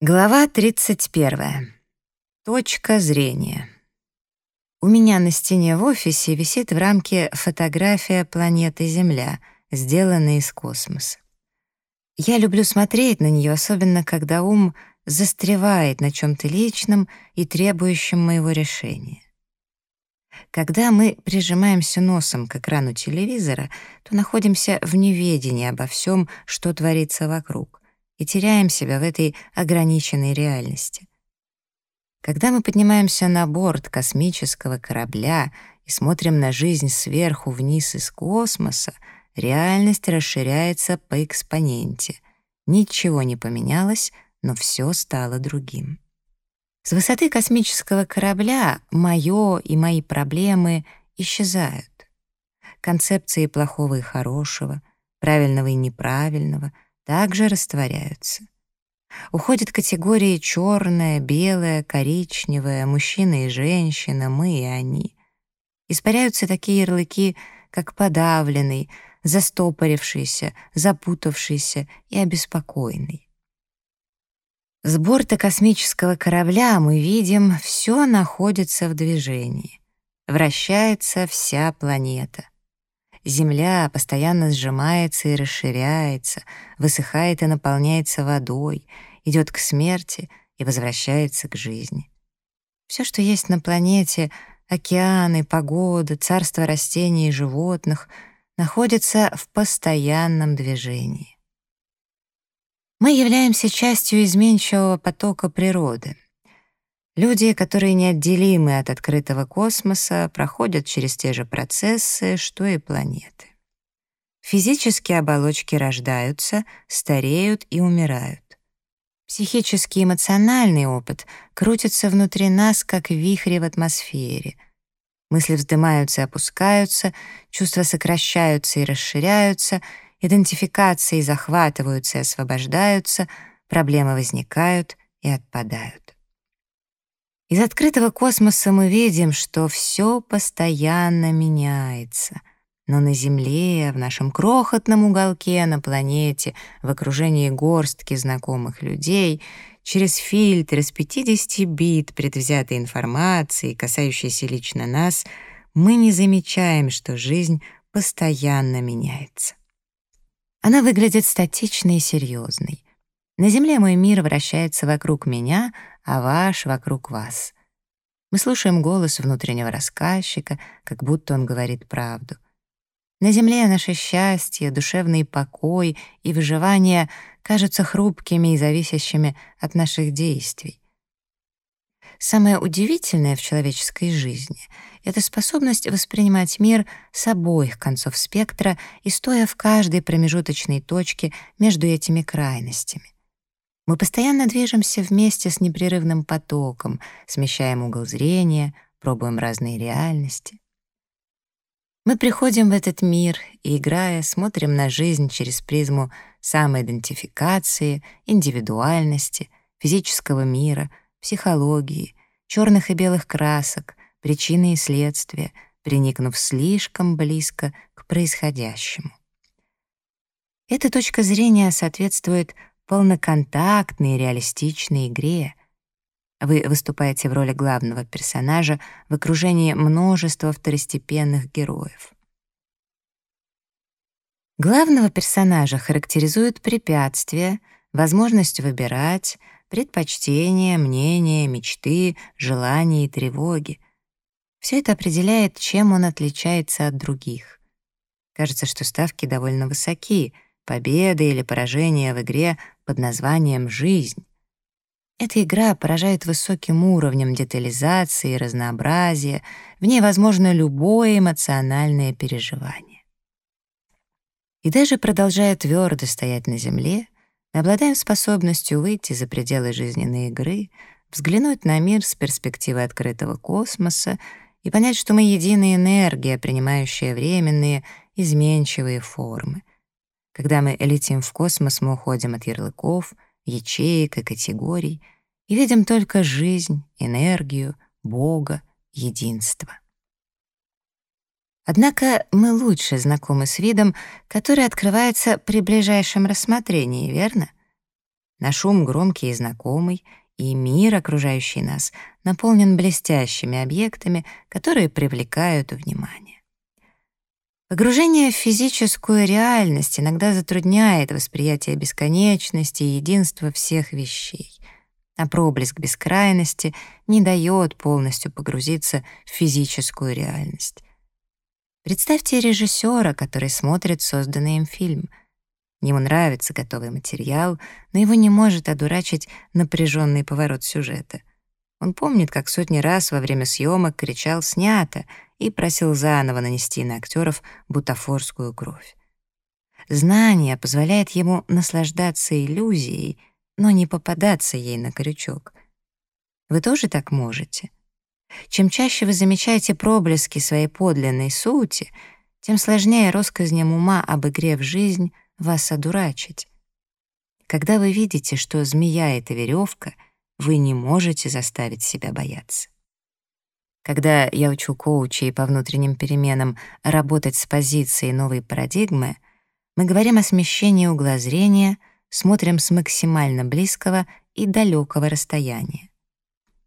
Глава 31. Точка зрения. У меня на стене в офисе висит в рамке фотография планеты Земля, сделанная из космоса. Я люблю смотреть на нее, особенно когда ум застревает на чем-то личном и требующем моего решения. Когда мы прижимаемся носом к экрану телевизора, то находимся в неведении обо всем, что творится вокруг и теряем себя в этой ограниченной реальности. Когда мы поднимаемся на борт космического корабля и смотрим на жизнь сверху вниз из космоса, реальность расширяется по экспоненте. Ничего не поменялось, но все стало другим. С высоты космического корабля моё и мои проблемы исчезают. Концепции плохого и хорошего, правильного и неправильного — также растворяются. Уходят категории черное, белое, коричневое, мужчина и женщина, мы и они. Испаряются такие ярлыки, как подавленный, застопорившийся, запутавшийся и обеспокоенный. С борта космического корабля мы видим, все находится в движении. Вращается вся планета — Земля постоянно сжимается и расширяется, высыхает и наполняется водой, идет к смерти и возвращается к жизни. Все, что есть на планете — океаны, погода, царство растений и животных — находится в постоянном движении. Мы являемся частью изменчивого потока природы — Люди, которые неотделимы от открытого космоса, проходят через те же процессы, что и планеты. Физические оболочки рождаются, стареют и умирают. Психический и эмоциональный опыт крутится внутри нас, как вихри в атмосфере. Мысли вздымаются и опускаются, чувства сокращаются и расширяются, идентификации захватываются и освобождаются, проблемы возникают и отпадают. Из открытого космоса мы видим, что все постоянно меняется. Но на Земле, в нашем крохотном уголке на планете, в окружении горстки знакомых людей, через фильтр из 50 бит предвзятой информации, касающейся лично нас, мы не замечаем, что жизнь постоянно меняется. Она выглядит статичной и серьезной. На Земле мой мир вращается вокруг меня, а ваш — вокруг вас. Мы слушаем голос внутреннего рассказчика, как будто он говорит правду. На Земле наше счастье, душевный покой и выживание кажутся хрупкими и зависящими от наших действий. Самое удивительное в человеческой жизни — это способность воспринимать мир с обоих концов спектра и стоя в каждой промежуточной точке между этими крайностями. Мы постоянно движемся вместе с непрерывным потоком, смещаем угол зрения, пробуем разные реальности. Мы приходим в этот мир и, играя, смотрим на жизнь через призму самоидентификации, индивидуальности, физического мира, психологии, черных и белых красок, причины и следствия, приникнув слишком близко к происходящему. Эта точка зрения соответствует полноконтактной реалистичной игре. Вы выступаете в роли главного персонажа в окружении множества второстепенных героев. Главного персонажа характеризуют препятствия, возможность выбирать, предпочтения, мнения, мечты, желания и тревоги. Все это определяет, чем он отличается от других. Кажется, что ставки довольно высоки — победа или поражение в игре под названием «Жизнь». Эта игра поражает высоким уровнем детализации и разнообразия, в ней возможно любое эмоциональное переживание. И даже продолжая твердо стоять на земле, мы обладаем способностью выйти за пределы жизненной игры, взглянуть на мир с перспективы открытого космоса и понять, что мы единая энергия, принимающая временные, изменчивые формы. Когда мы летим в космос, мы уходим от ярлыков, ячеек и категорий и видим только жизнь, энергию, Бога, единство. Однако мы лучше знакомы с видом, который открывается при ближайшем рассмотрении, верно? Наш ум громкий и знакомый, и мир, окружающий нас, наполнен блестящими объектами, которые привлекают внимание. Погружение в физическую реальность иногда затрудняет восприятие бесконечности и единства всех вещей, а проблеск бескрайности не дает полностью погрузиться в физическую реальность. Представьте режиссера, который смотрит созданный им фильм — Ему нравится готовый материал, но его не может одурачить напряженный поворот сюжета. Он помнит, как сотни раз во время съемок кричал «снято» и просил заново нанести на актеров бутафорскую кровь. Знание позволяет ему наслаждаться иллюзией, но не попадаться ей на крючок. Вы тоже так можете? Чем чаще вы замечаете проблески своей подлинной сути, тем сложнее россказням ума об игре в жизнь — вас одурачить. Когда вы видите, что змея — это веревка, вы не можете заставить себя бояться. Когда я учу коучей по внутренним переменам работать с позицией новой парадигмы, мы говорим о смещении угла зрения, смотрим с максимально близкого и далекого расстояния.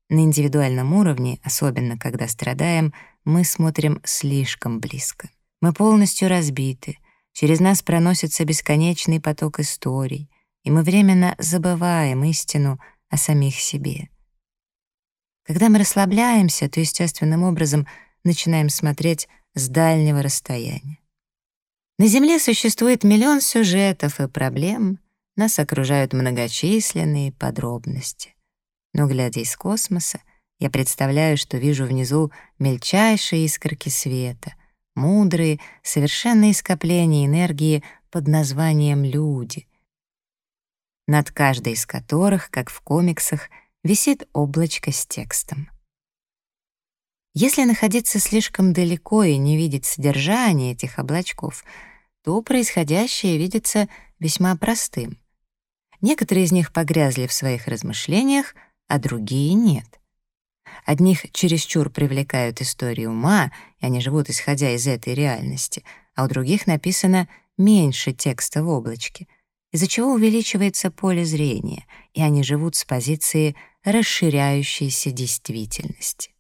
На индивидуальном уровне, особенно когда страдаем, мы смотрим слишком близко. Мы полностью разбиты, Через нас проносится бесконечный поток историй, и мы временно забываем истину о самих себе. Когда мы расслабляемся, то естественным образом начинаем смотреть с дальнего расстояния. На Земле существует миллион сюжетов и проблем, нас окружают многочисленные подробности. Но, глядя из космоса, я представляю, что вижу внизу мельчайшие искорки света, мудрые, совершенные скопления энергии под названием «люди», над каждой из которых, как в комиксах, висит облачко с текстом. Если находиться слишком далеко и не видеть содержание этих облачков, то происходящее видится весьма простым. Некоторые из них погрязли в своих размышлениях, а другие — нет. Одних чересчур привлекают истории ума, и они живут исходя из этой реальности, а у других написано меньше текста в облачке, из-за чего увеличивается поле зрения, и они живут с позиции расширяющейся действительности.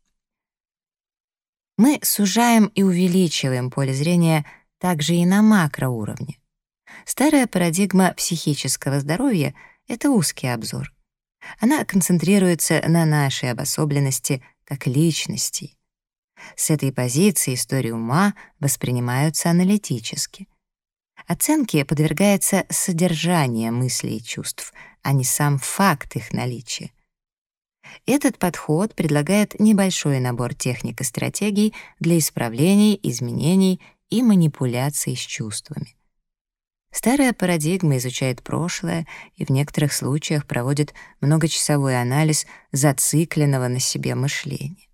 Мы сужаем и увеличиваем поле зрения также и на макроуровне. Старая парадигма психического здоровья — это узкий обзор — она концентрируется на нашей обособленности как личностей. С этой позиции истории ума воспринимаются аналитически. Оценке подвергается содержание мыслей и чувств, а не сам факт их наличия. Этот подход предлагает небольшой набор техник и стратегий для исправлений, изменений и манипуляций с чувствами. Старая парадигма изучает прошлое и в некоторых случаях проводит многочасовой анализ зацикленного на себе мышления.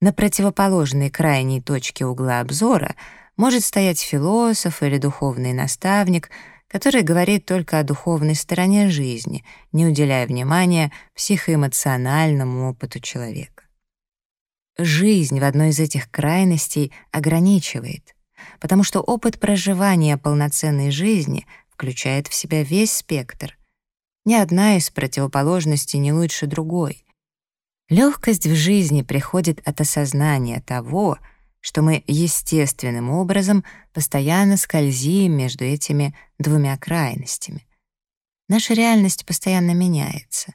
На противоположной крайней точке угла обзора может стоять философ или духовный наставник, который говорит только о духовной стороне жизни, не уделяя внимания психоэмоциональному опыту человека. Жизнь в одной из этих крайностей ограничивает — потому что опыт проживания полноценной жизни включает в себя весь спектр. Ни одна из противоположностей не лучше другой. Легкость в жизни приходит от осознания того, что мы естественным образом постоянно скользим между этими двумя крайностями. Наша реальность постоянно меняется.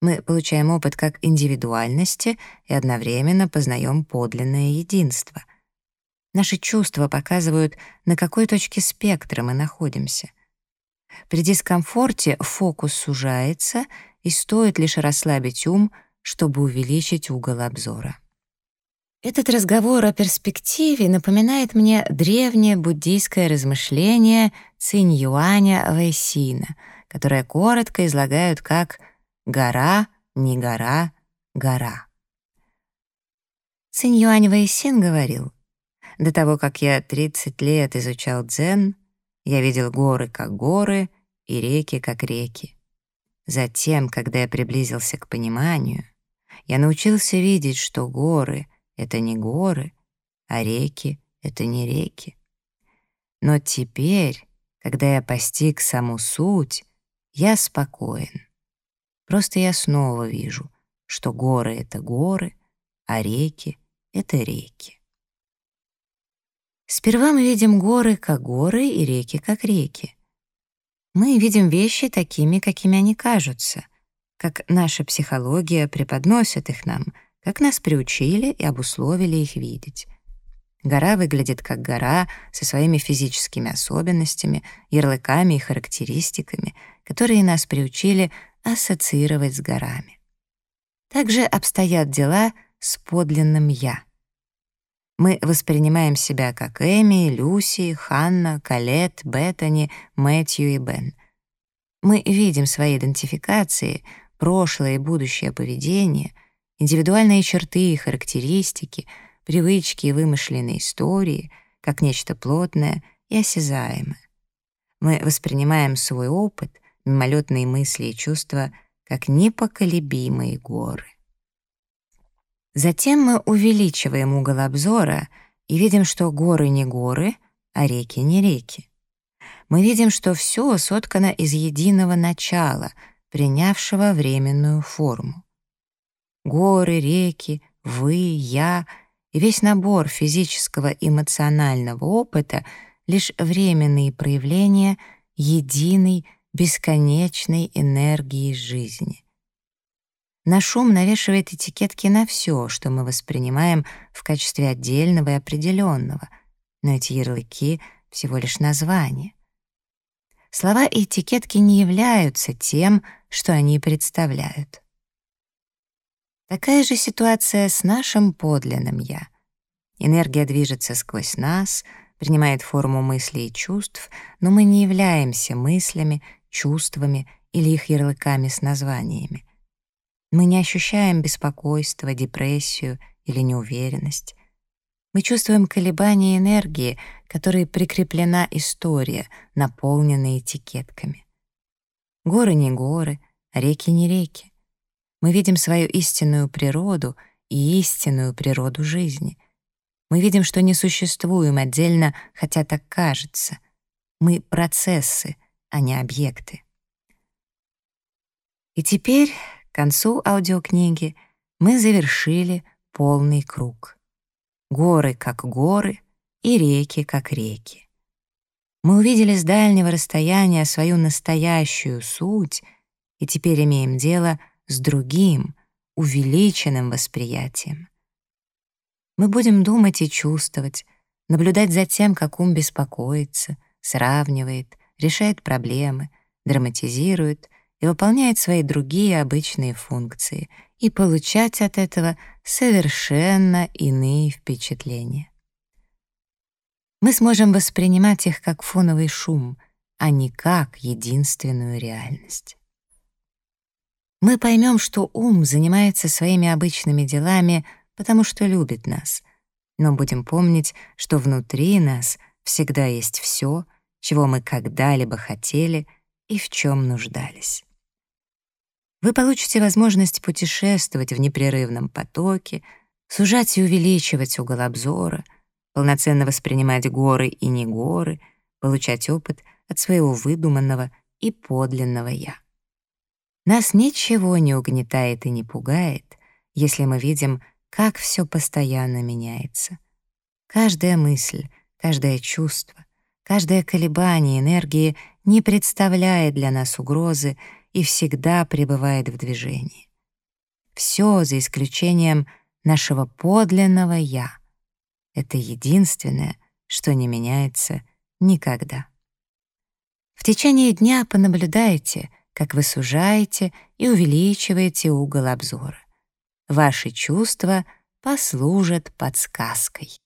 Мы получаем опыт как индивидуальности и одновременно познаем подлинное единство. Наши чувства показывают, на какой точке спектра мы находимся. При дискомфорте фокус сужается, и стоит лишь расслабить ум, чтобы увеличить угол обзора. Этот разговор о перспективе напоминает мне древнее буддийское размышление Цинь-Юаня Вэйсина, которое коротко излагают как «гора, не гора, гора». Цинь-Юань Вэйсин говорил — до того, как я 30 лет изучал дзен, я видел горы как горы и реки как реки. Затем, когда я приблизился к пониманию, я научился видеть, что горы — это не горы, а реки — это не реки. Но теперь, когда я постиг саму суть, я спокоен. Просто я снова вижу, что горы — это горы, а реки — это реки. Сперва мы видим горы как горы и реки как реки. Мы видим вещи такими, какими они кажутся, как наша психология преподносит их нам, как нас приучили и обусловили их видеть. Гора выглядит как гора со своими физическими особенностями, ярлыками и характеристиками, которые нас приучили ассоциировать с горами. Также обстоят дела с подлинным «я». Мы воспринимаем себя как Эми, Люси, Ханна, Калет, Беттани, Мэтью и Бен. Мы видим свои идентификации, прошлое и будущее поведение, индивидуальные черты и характеристики, привычки и вымышленные истории, как нечто плотное и осязаемое. Мы воспринимаем свой опыт, мимолетные мысли и чувства как непоколебимые горы. Затем мы увеличиваем угол обзора и видим, что горы не горы, а реки не реки. Мы видим, что все соткано из единого начала, принявшего временную форму. Горы, реки, вы, я и весь набор физического и эмоционального опыта — лишь временные проявления единой бесконечной энергии жизни. Наш ум навешивает этикетки на все, что мы воспринимаем в качестве отдельного и определенного, но эти ярлыки — всего лишь названия. Слова и этикетки не являются тем, что они представляют. Такая же ситуация с нашим подлинным «я». Энергия движется сквозь нас, принимает форму мыслей и чувств, но мы не являемся мыслями, чувствами или их ярлыками с названиями. Мы не ощущаем беспокойство, депрессию или неуверенность. Мы чувствуем колебания энергии, которой прикреплена история, наполненная этикетками. Горы не горы, реки не реки. Мы видим свою истинную природу и истинную природу жизни. Мы видим, что не существуем отдельно, хотя так кажется. Мы — процессы, а не объекты. И теперь, к концу аудиокниги, мы завершили полный круг. Горы как горы и реки как реки. Мы увидели с дальнего расстояния свою настоящую суть и теперь имеем дело с другим, увеличенным восприятием. Мы будем думать и чувствовать, наблюдать за тем, как ум беспокоится, сравнивает, решает проблемы, драматизирует и выполняет свои другие обычные функции и получать от этого совершенно иные впечатления. Мы сможем воспринимать их как фоновый шум, а не как единственную реальность. Мы поймем, что ум занимается своими обычными делами, потому что любит нас, но будем помнить, что внутри нас всегда есть все, чего мы когда-либо хотели и в чем нуждались. Вы получите возможность путешествовать в непрерывном потоке, сужать и увеличивать угол обзора, полноценно воспринимать горы и не горы, получать опыт от своего выдуманного и подлинного «я». Нас ничего не угнетает и не пугает, если мы видим, как все постоянно меняется. Каждая мысль, каждое чувство, Каждое колебание энергии не представляет для нас угрозы и всегда пребывает в движении. Все за исключением нашего подлинного «я». Это единственное, что не меняется никогда. В течение дня понаблюдайте, как вы сужаете и увеличиваете угол обзора. Ваши чувства послужат подсказкой.